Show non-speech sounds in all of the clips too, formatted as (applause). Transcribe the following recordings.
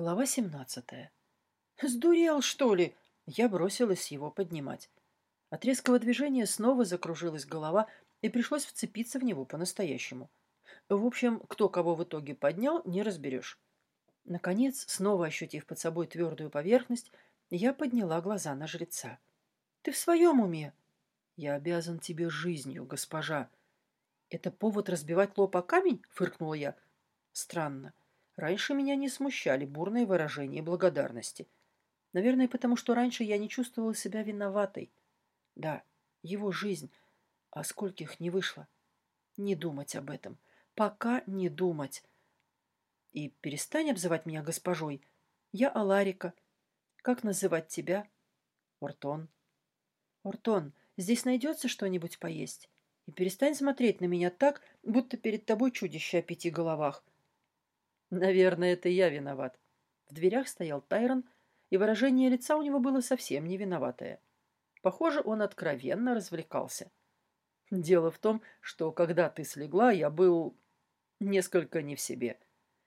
Глава 17. «Сдурел, что ли?» Я бросилась его поднимать. От резкого движения снова закружилась голова, и пришлось вцепиться в него по-настоящему. В общем, кто кого в итоге поднял, не разберешь. Наконец, снова ощутив под собой твердую поверхность, я подняла глаза на жреца. «Ты в своем уме?» «Я обязан тебе жизнью, госпожа». «Это повод разбивать лоб о камень?» — фыркнула я. «Странно. Раньше меня не смущали бурные выражения благодарности. Наверное, потому что раньше я не чувствовала себя виноватой. Да, его жизнь, а скольких не вышло. Не думать об этом. Пока не думать. И перестань обзывать меня госпожой. Я Аларика. Как называть тебя? Ортон. Ортон, здесь найдется что-нибудь поесть? И перестань смотреть на меня так, будто перед тобой чудище о пяти головах. Наверное, это я виноват. В дверях стоял Тайрон, и выражение лица у него было совсем не виноватое. Похоже, он откровенно развлекался. Дело в том, что когда ты слегла, я был несколько не в себе.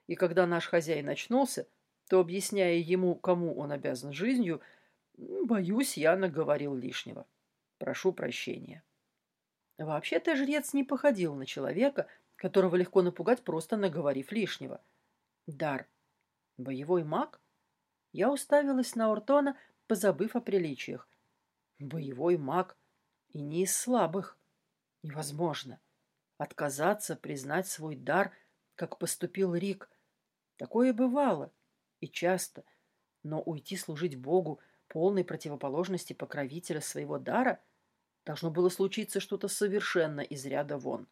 И когда наш хозяин очнулся, то, объясняя ему, кому он обязан жизнью, боюсь, я наговорил лишнего. Прошу прощения. Вообще-то жрец не походил на человека, которого легко напугать, просто наговорив лишнего – Дар. Боевой маг? Я уставилась на Ортона, позабыв о приличиях. Боевой маг. И не из слабых. Невозможно. Отказаться, признать свой дар, как поступил Рик. Такое бывало. И часто. Но уйти служить Богу, полной противоположности покровителя своего дара, должно было случиться что-то совершенно из ряда вон.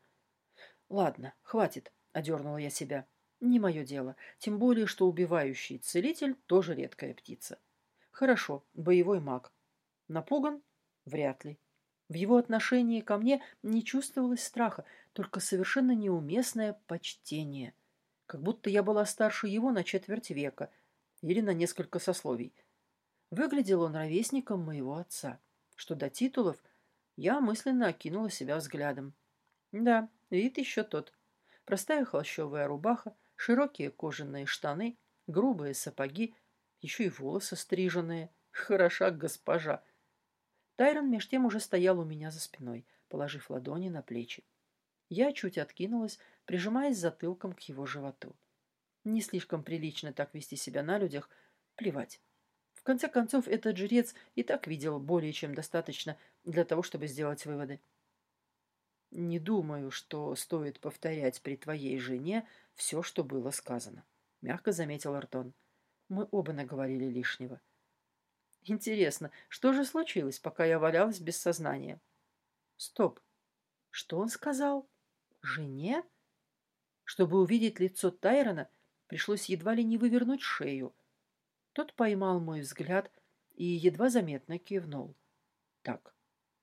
«Ладно, хватит», — одернула я себя. Не мое дело, тем более, что убивающий целитель тоже редкая птица. Хорошо, боевой маг. Напуган? Вряд ли. В его отношении ко мне не чувствовалось страха, только совершенно неуместное почтение. Как будто я была старше его на четверть века или на несколько сословий. Выглядел он ровесником моего отца. Что до титулов, я мысленно окинула себя взглядом. Да, вид еще тот. Простая холщовая рубаха, Широкие кожаные штаны, грубые сапоги, еще и волосы стриженные. Хороша госпожа. Тайрон меж тем уже стоял у меня за спиной, положив ладони на плечи. Я чуть откинулась, прижимаясь затылком к его животу. Не слишком прилично так вести себя на людях. Плевать. В конце концов, этот жрец и так видел более чем достаточно для того, чтобы сделать выводы. Не думаю, что стоит повторять при твоей жене все, что было сказано, — мягко заметил Артон. Мы оба наговорили лишнего. Интересно, что же случилось, пока я валялась без сознания? Стоп. Что он сказал? Жене? Чтобы увидеть лицо Тайрона, пришлось едва ли не вывернуть шею. Тот поймал мой взгляд и едва заметно кивнул. Так,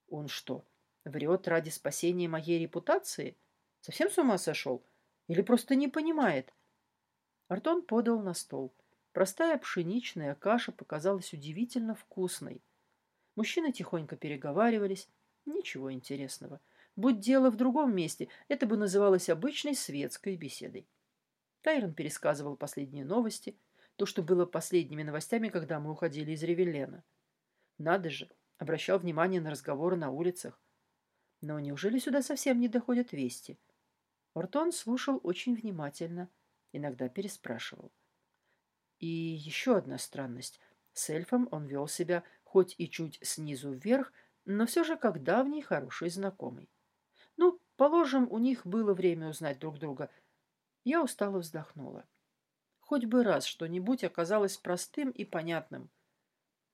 он что, Врет ради спасения моей репутации? Совсем с ума сошел? Или просто не понимает? Артон подал на стол. Простая пшеничная каша показалась удивительно вкусной. Мужчины тихонько переговаривались. Ничего интересного. Будь дело в другом месте, это бы называлось обычной светской беседой. Тайрон пересказывал последние новости, то, что было последними новостями, когда мы уходили из Ревелена. Надо же, обращал внимание на разговоры на улицах. Но неужели сюда совсем не доходят вести? Ортон слушал очень внимательно, иногда переспрашивал. И еще одна странность. С эльфом он вел себя хоть и чуть снизу вверх, но все же как давний хороший знакомый. Ну, положим, у них было время узнать друг друга. Я устало вздохнула. Хоть бы раз что-нибудь оказалось простым и понятным.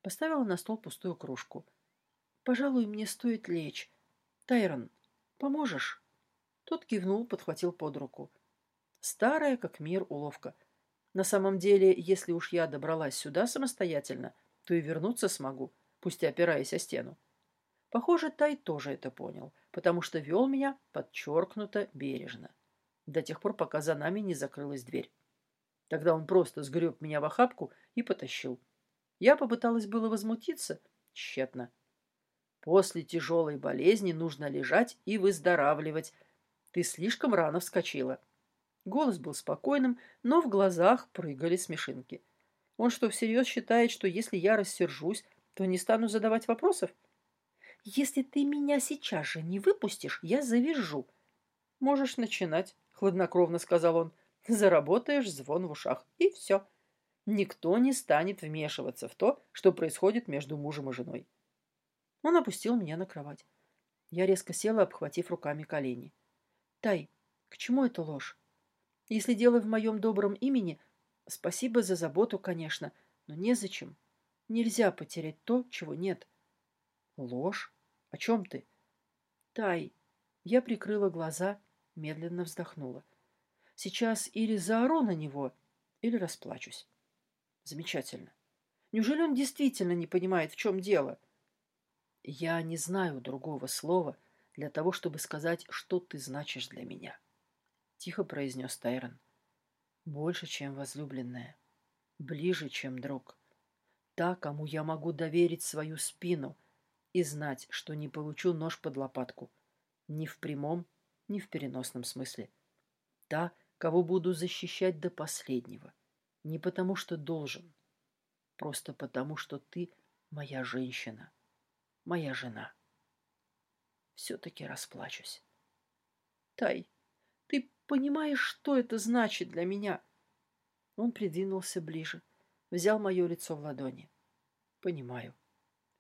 Поставила на стол пустую кружку. «Пожалуй, мне стоит лечь. «Тайрон, поможешь?» Тот кивнул, подхватил под руку. Старая, как мир, уловка. На самом деле, если уж я добралась сюда самостоятельно, то и вернуться смогу, пусть и опираясь о стену. Похоже, Тай тоже это понял, потому что вел меня подчеркнуто бережно. До тех пор, пока за нами не закрылась дверь. Тогда он просто сгреб меня в охапку и потащил. Я попыталась было возмутиться, тщетно. После тяжелой болезни нужно лежать и выздоравливать. Ты слишком рано вскочила. Голос был спокойным, но в глазах прыгали смешинки. Он что, всерьез считает, что если я рассержусь, то не стану задавать вопросов? Если ты меня сейчас же не выпустишь, я завяжу. Можешь начинать, хладнокровно сказал он. Заработаешь звон в ушах. И все. Никто не станет вмешиваться в то, что происходит между мужем и женой. Он опустил меня на кровать. Я резко села, обхватив руками колени. Тай, к чему эта ложь? Если дело в моем добром имени, спасибо за заботу, конечно, но незачем. Нельзя потерять то, чего нет. Ложь? О чем ты? Тай. Я прикрыла глаза, медленно вздохнула. Сейчас или заору на него, или расплачусь. Замечательно. Неужели он действительно не понимает, в чем дело? Я не знаю другого слова для того, чтобы сказать, что ты значишь для меня. Тихо произнес Тайрон. Больше, чем возлюбленная. Ближе, чем друг. Та, кому я могу доверить свою спину и знать, что не получу нож под лопатку. Ни в прямом, ни в переносном смысле. Та, кого буду защищать до последнего. Не потому, что должен. Просто потому, что ты моя женщина. Моя жена. Все-таки расплачусь. Тай, ты понимаешь, что это значит для меня? Он придвинулся ближе, взял мое лицо в ладони. Понимаю.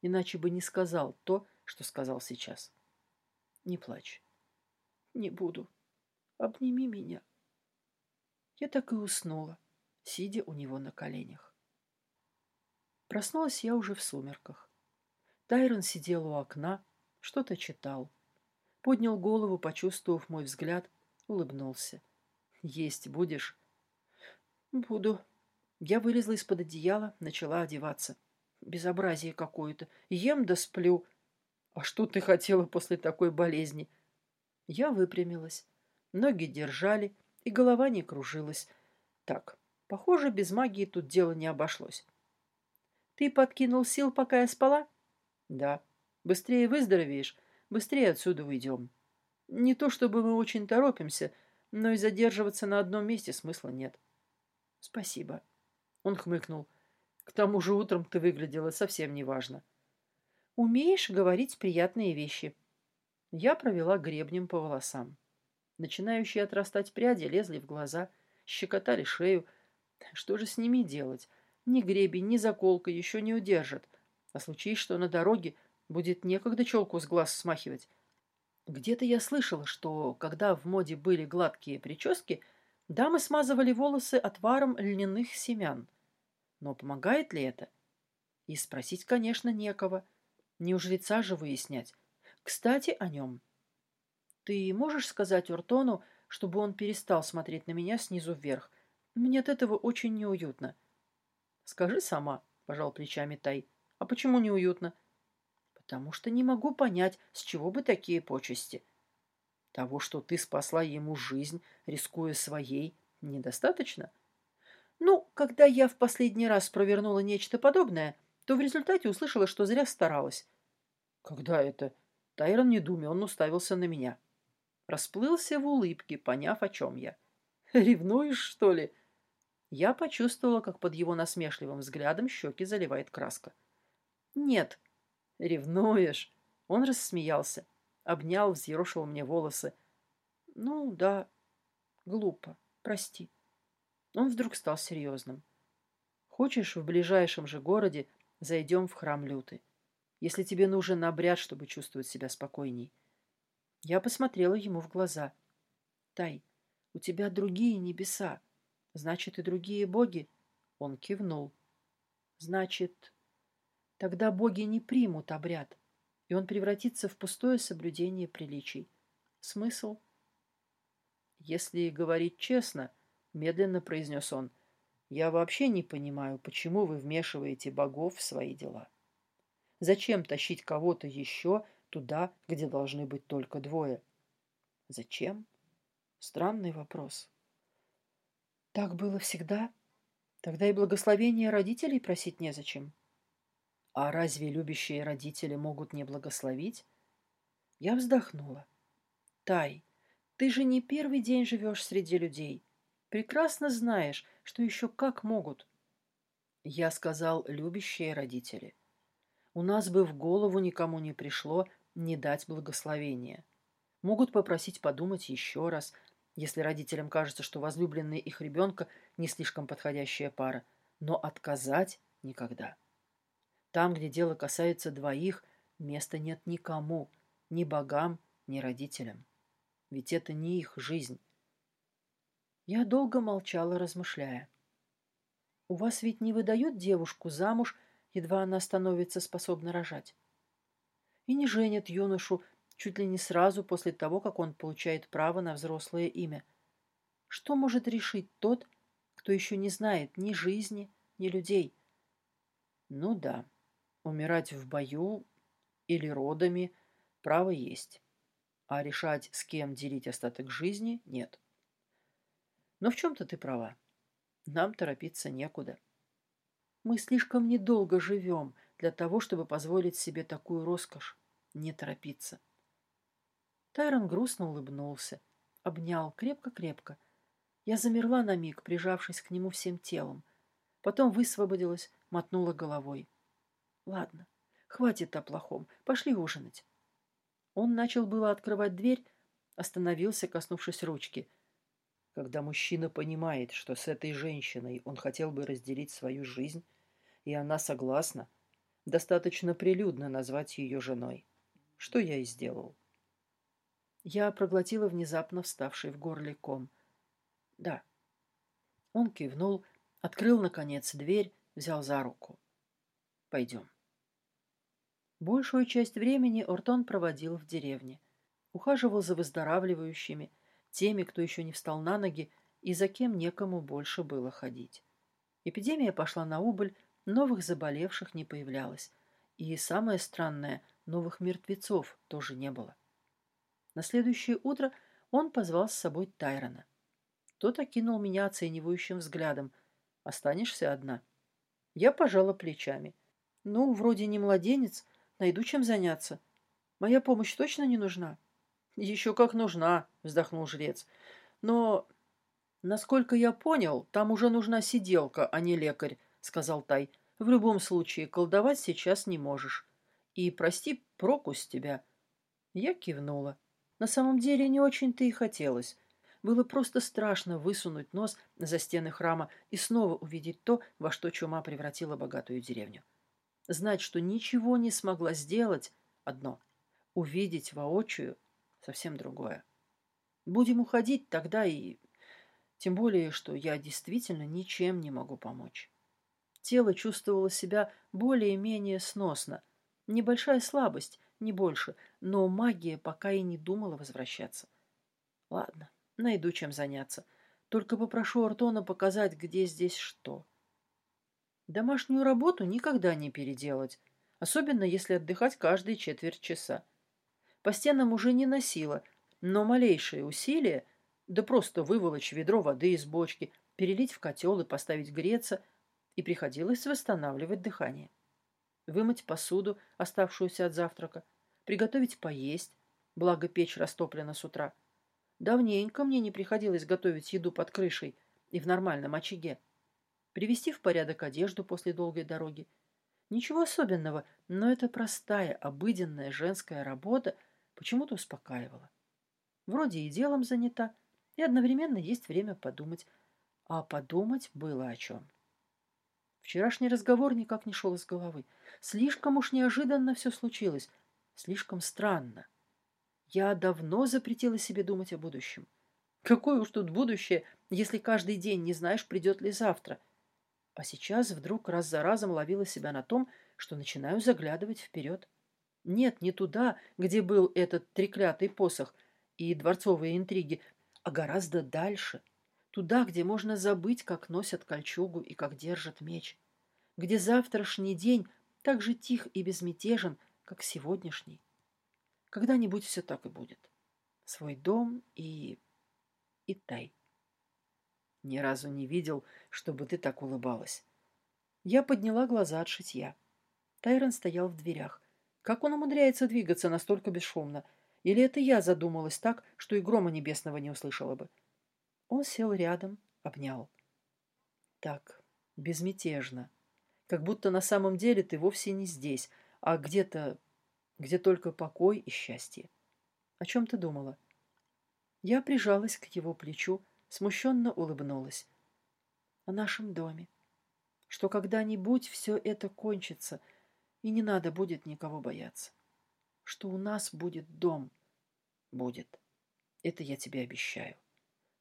Иначе бы не сказал то, что сказал сейчас. Не плачь. Не буду. Обними меня. Я так и уснула, сидя у него на коленях. Проснулась я уже в сумерках. Тайрон сидел у окна, что-то читал. Поднял голову, почувствовав мой взгляд, улыбнулся. «Есть будешь?» «Буду». Я вылезла из-под одеяла, начала одеваться. Безобразие какое-то. Ем да сплю. А что ты хотела после такой болезни? Я выпрямилась. Ноги держали, и голова не кружилась. Так, похоже, без магии тут дело не обошлось. Ты подкинул сил, пока я спала? Да. Быстрее выздоровеешь, быстрее отсюда уйдем. Не то чтобы мы очень торопимся, но и задерживаться на одном месте смысла нет. Спасибо. Он хмыкнул. К тому же утром ты выглядела совсем неважно. Умеешь говорить приятные вещи. Я провела гребнем по волосам. Начинающие отрастать пряди лезли в глаза, щекотали шею. Что же с ними делать? Ни гребень, ни заколка еще не удержат. А случись, что на дороге будет некогда челку с глаз смахивать. Где-то я слышала, что, когда в моде были гладкие прически, дамы смазывали волосы отваром льняных семян. Но помогает ли это? И спросить, конечно, некого. Не у жреца же выяснять. Кстати, о нем. Ты можешь сказать Уртону, чтобы он перестал смотреть на меня снизу вверх? Мне от этого очень неуютно. Скажи сама, пожал плечами Тай. А почему неуютно? Потому что не могу понять, с чего бы такие почести. Того, что ты спасла ему жизнь, рискуя своей, недостаточно? Ну, когда я в последний раз провернула нечто подобное, то в результате услышала, что зря старалась. Когда это? Тайрон недоуменно уставился на меня. Расплылся в улыбке, поняв, о чем я. «Ревнуешь, что ли?» Я почувствовала, как под его насмешливым взглядом щеки заливает краска. «Нет». «Ревнуешь?» Он рассмеялся, обнял, взъерошил мне волосы. «Ну, да, глупо, прости». Он вдруг стал серьезным. «Хочешь, в ближайшем же городе зайдем в храм Люты, если тебе нужен обряд, чтобы чувствовать себя спокойней?» Я посмотрела ему в глаза. «Тай, у тебя другие небеса. Значит, и другие боги?» Он кивнул. «Значит, тогда боги не примут обряд, и он превратится в пустое соблюдение приличий. Смысл?» «Если говорить честно, — медленно произнес он, — я вообще не понимаю, почему вы вмешиваете богов в свои дела. Зачем тащить кого-то еще туда, где должны быть только двое. Зачем? Странный вопрос. Так было всегда. Тогда и благословения родителей просить незачем. А разве любящие родители могут не благословить? Я вздохнула. Тай, ты же не первый день живешь среди людей. Прекрасно знаешь, что еще как могут. Я сказал «любящие родители». У нас бы в голову никому не пришло не дать благословения. Могут попросить подумать еще раз, если родителям кажется, что возлюбленный их ребенка не слишком подходящая пара, но отказать никогда. Там, где дело касается двоих, места нет никому, ни богам, ни родителям. Ведь это не их жизнь. Я долго молчала, размышляя. У вас ведь не выдают девушку замуж, едва она становится способна рожать. И не женят юношу чуть ли не сразу после того, как он получает право на взрослое имя. Что может решить тот, кто еще не знает ни жизни, ни людей? Ну да, умирать в бою или родами право есть, а решать, с кем делить остаток жизни, нет. Но в чем-то ты права. Нам торопиться некуда. Мы слишком недолго живем для того, чтобы позволить себе такую роскошь — не торопиться. Тайрон грустно улыбнулся, обнял крепко-крепко. Я замерла на миг, прижавшись к нему всем телом. Потом высвободилась, мотнула головой. «Ладно, хватит о плохом. Пошли ужинать». Он начал было открывать дверь, остановился, коснувшись ручки — когда мужчина понимает, что с этой женщиной он хотел бы разделить свою жизнь, и она согласна, достаточно прилюдно назвать ее женой. Что я и сделал. Я проглотила внезапно вставший в горле ком. Да. Он кивнул, открыл, наконец, дверь, взял за руку. Пойдем. Большую часть времени Ортон проводил в деревне. Ухаживал за выздоравливающими, теми, кто еще не встал на ноги и за кем некому больше было ходить. Эпидемия пошла на убыль, новых заболевших не появлялось. И самое странное, новых мертвецов тоже не было. На следующее утро он позвал с собой Тайрона. Тот окинул меня оценивающим взглядом. «Останешься одна?» Я пожала плечами. «Ну, вроде не младенец, найду чем заняться. Моя помощь точно не нужна?» «Еще как нужна», — вздохнул жрец. «Но, насколько я понял, там уже нужна сиделка, а не лекарь», — сказал Тай. «В любом случае, колдовать сейчас не можешь. И, прости, проку с тебя». Я кивнула. На самом деле не очень-то и хотелось. Было просто страшно высунуть нос за стены храма и снова увидеть то, во что чума превратила богатую деревню. Знать, что ничего не смогла сделать — одно. Увидеть воочию совсем другое. Будем уходить тогда и... Тем более, что я действительно ничем не могу помочь. Тело чувствовало себя более-менее сносно. Небольшая слабость, не больше, но магия пока и не думала возвращаться. Ладно, найду чем заняться. Только попрошу Артона показать, где здесь что. Домашнюю работу никогда не переделать, особенно если отдыхать каждые четверть часа. По стенам уже не носила, но малейшее усилие, да просто выволочь ведро воды из бочки, перелить в котел и поставить греться, и приходилось восстанавливать дыхание. Вымыть посуду, оставшуюся от завтрака, приготовить поесть, благо печь растоплена с утра. Давненько мне не приходилось готовить еду под крышей и в нормальном очаге. Привести в порядок одежду после долгой дороги. Ничего особенного, но это простая, обыденная женская работа, почему-то успокаивала. Вроде и делом занята, и одновременно есть время подумать. А подумать было о чем. Вчерашний разговор никак не шел из головы. Слишком уж неожиданно все случилось. Слишком странно. Я давно запретила себе думать о будущем. Какое уж тут будущее, если каждый день не знаешь, придет ли завтра. А сейчас вдруг раз за разом ловила себя на том, что начинаю заглядывать вперед. Нет, не туда, где был этот треклятый посох и дворцовые интриги, а гораздо дальше. Туда, где можно забыть, как носят кольчугу и как держат меч. Где завтрашний день так же тих и безмятежен, как сегодняшний. Когда-нибудь все так и будет. Свой дом и... и тай. Ни разу не видел, чтобы ты так улыбалась. Я подняла глаза от шитья. Тайрон стоял в дверях. Как он умудряется двигаться настолько бесшумно? Или это я задумалась так, что и грома небесного не услышала бы? Он сел рядом, обнял. Так, безмятежно, Как будто на самом деле ты вовсе не здесь, а где-то, где только покой и счастье. О чем ты думала? Я прижалась к его плечу, смущенно улыбнулась. О нашем доме. Что когда-нибудь все это кончится, и не надо будет никого бояться. Что у нас будет дом. Будет. Это я тебе обещаю.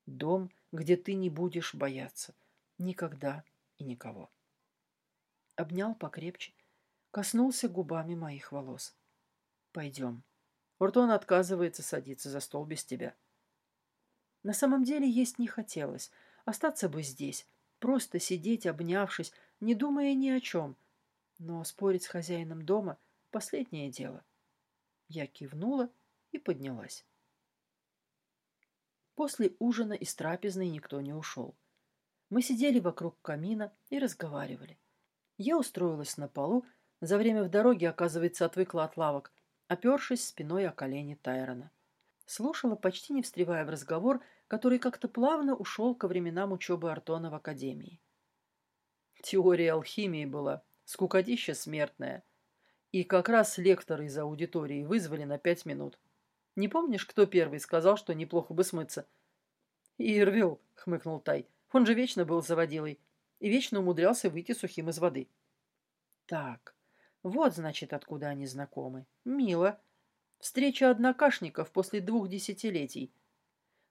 Дом, где ты не будешь бояться. Никогда и никого. Обнял покрепче, коснулся губами моих волос. Пойдем. Уртон отказывается садиться за стол без тебя. На самом деле есть не хотелось. Остаться бы здесь, просто сидеть, обнявшись, не думая ни о чем. Но спорить с хозяином дома — последнее дело. Я кивнула и поднялась. После ужина из трапезной никто не ушел. Мы сидели вокруг камина и разговаривали. Я устроилась на полу, за время в дороге, оказывается, отвыкла от лавок, опершись спиной о колени Тайрона. Слушала, почти не встревая в разговор, который как-то плавно ушел ко временам учебы Артона в академии. Теория алхимии была, скукотища смертная. И как раз лектора из аудитории вызвали на пять минут. Не помнишь, кто первый сказал, что неплохо бы смыться? Ирвил, хмыкнул Тай. Он же вечно был заводилой и вечно умудрялся выйти сухим из воды. Так, вот, значит, откуда они знакомы. Мило. Встреча однокашников после двух десятилетий.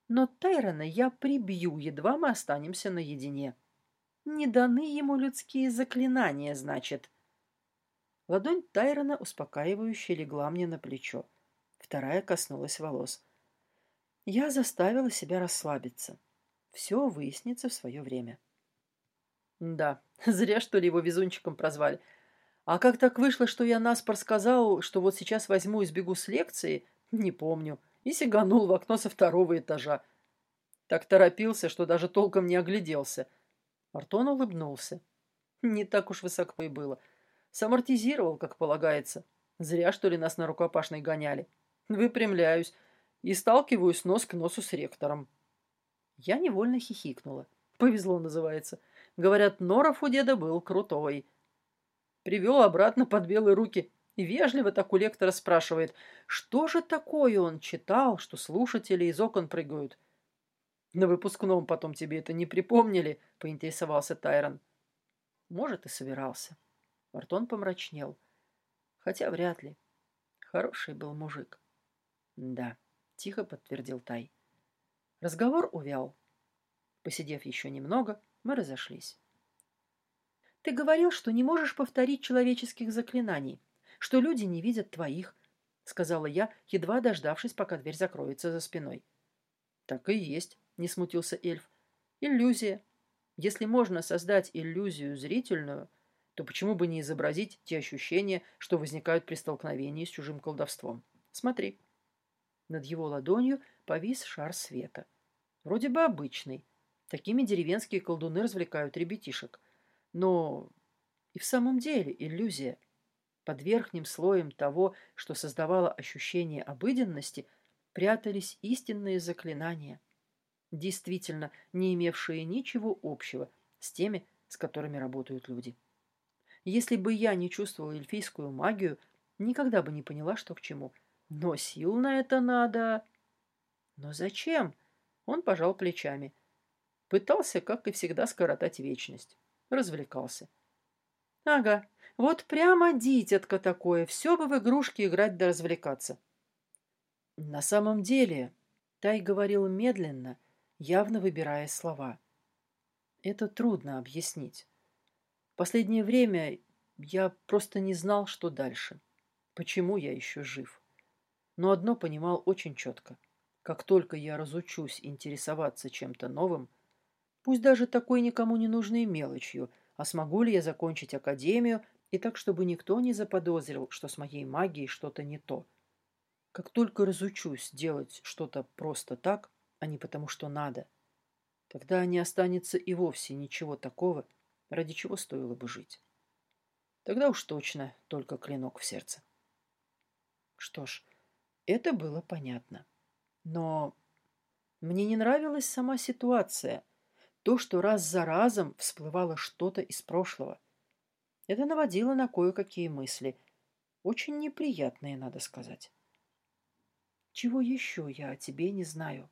Но Тайрона я прибью, едва мы останемся наедине. Не даны ему людские заклинания, значит. Ладонь Тайрона успокаивающе легла мне на плечо. Вторая коснулась волос. Я заставила себя расслабиться. Все выяснится в свое время. Да, (laughs) зря, что ли, его везунчиком прозвали. А как так вышло, что я наспор сказал, что вот сейчас возьму и сбегу с лекции, не помню, и сиганул в окно со второго этажа. Так торопился, что даже толком не огляделся. Артон улыбнулся. Не так уж высоко и было. Самортизировал, как полагается. Зря, что ли, нас на рукопашной гоняли. Выпрямляюсь и сталкиваюсь нос к носу с ректором. Я невольно хихикнула. Повезло, называется. Говорят, Норов у деда был крутой. Привел обратно под белые руки и вежливо так у лектора спрашивает, что же такое он читал, что слушатели из окон прыгают. На выпускном потом тебе это не припомнили, поинтересовался Тайрон. Может, и собирался. Мартон помрачнел. Хотя вряд ли. Хороший был мужик. Да, тихо подтвердил Тай. Разговор увял. Посидев еще немного, мы разошлись. Ты говорил, что не можешь повторить человеческих заклинаний, что люди не видят твоих, сказала я, едва дождавшись, пока дверь закроется за спиной. Так и есть, не смутился эльф. Иллюзия. Если можно создать иллюзию зрительную, то почему бы не изобразить те ощущения, что возникают при столкновении с чужим колдовством? Смотри. Над его ладонью повис шар света. Вроде бы обычный. Такими деревенские колдуны развлекают ребятишек. Но и в самом деле иллюзия. Под верхним слоем того, что создавало ощущение обыденности, прятались истинные заклинания, действительно не имевшие ничего общего с теми, с которыми работают люди. Если бы я не чувствовала эльфийскую магию, никогда бы не поняла, что к чему. Но сил на это надо. Но зачем? Он пожал плечами. Пытался, как и всегда, скоротать вечность. Развлекался. Ага, вот прямо дитятка такое. Все бы в игрушки играть да развлекаться. На самом деле, Тай говорил медленно, явно выбирая слова. Это трудно объяснить. Последнее время я просто не знал, что дальше. Почему я еще жив? но одно понимал очень четко. Как только я разучусь интересоваться чем-то новым, пусть даже такой никому не нужной мелочью, а смогу ли я закончить академию и так, чтобы никто не заподозрил, что с моей магией что-то не то. Как только разучусь делать что-то просто так, а не потому что надо, тогда не останется и вовсе ничего такого, ради чего стоило бы жить. Тогда уж точно только клинок в сердце. Что ж, это было понятно. Но мне не нравилась сама ситуация. То, что раз за разом всплывало что-то из прошлого. Это наводило на кое-какие мысли. Очень неприятные, надо сказать. Чего еще я о тебе не знаю? —